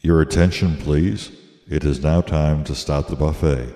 Your attention, please. It is now time to start the buffet.